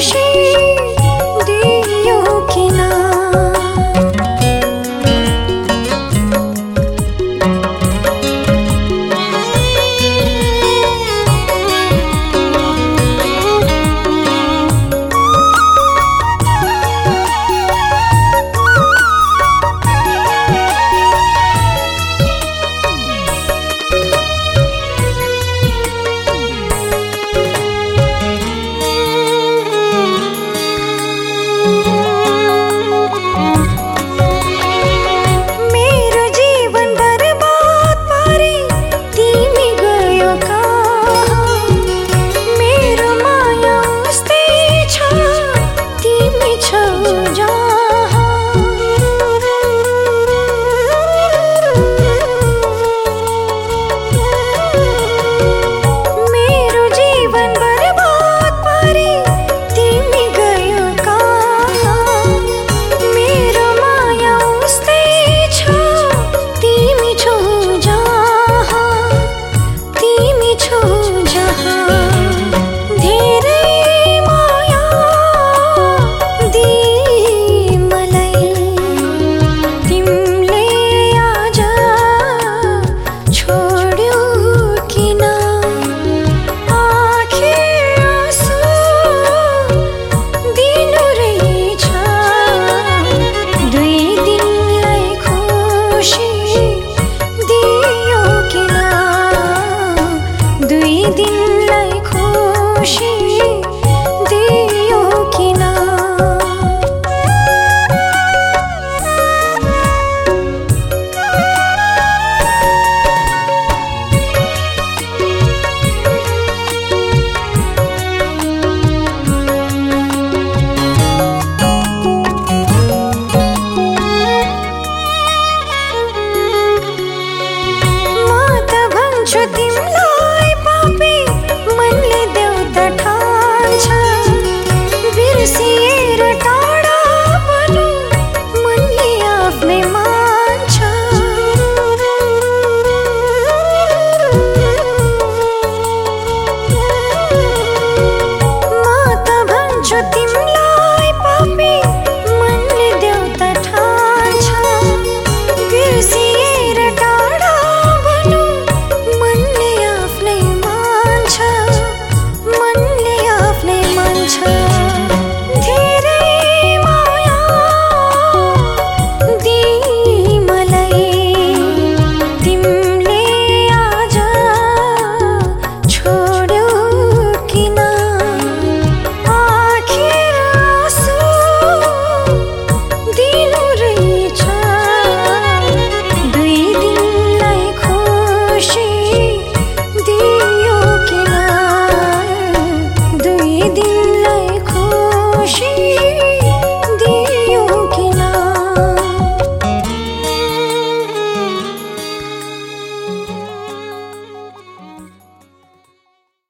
谁